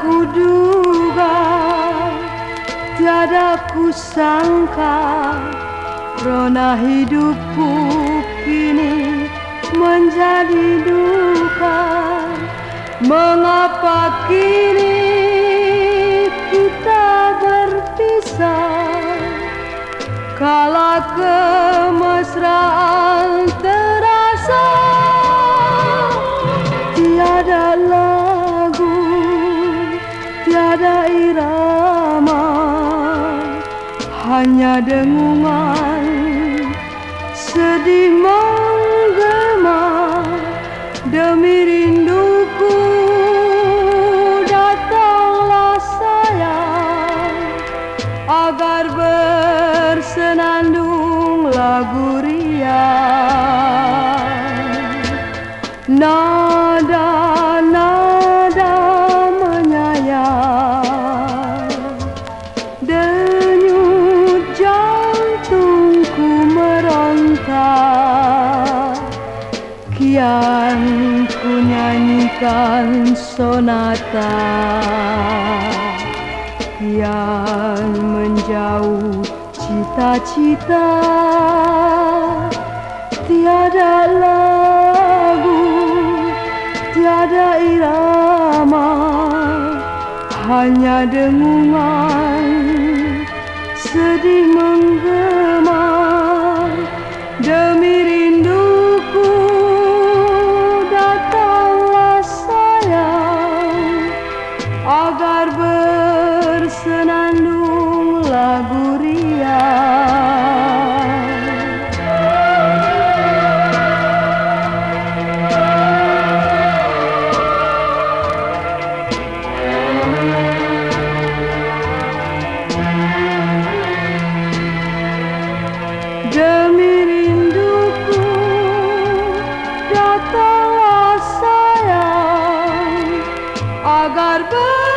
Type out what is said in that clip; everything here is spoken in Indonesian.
ku duga tiada ku sangka, Rona hidupku kini menjadi duka. Mengapa kini kita berpisah? Kala kemesraan hanya dengungan sedih menggema demi rinduku. Datanglah sayang agar bersenandung lagu nada nada nyanyikan sonata kian menjauh cita-cita. Tiada lagu tiada irama hanya dengungan sedih menggema agar bersenandung lagu riang demi rinduku datanglah sayang agar ber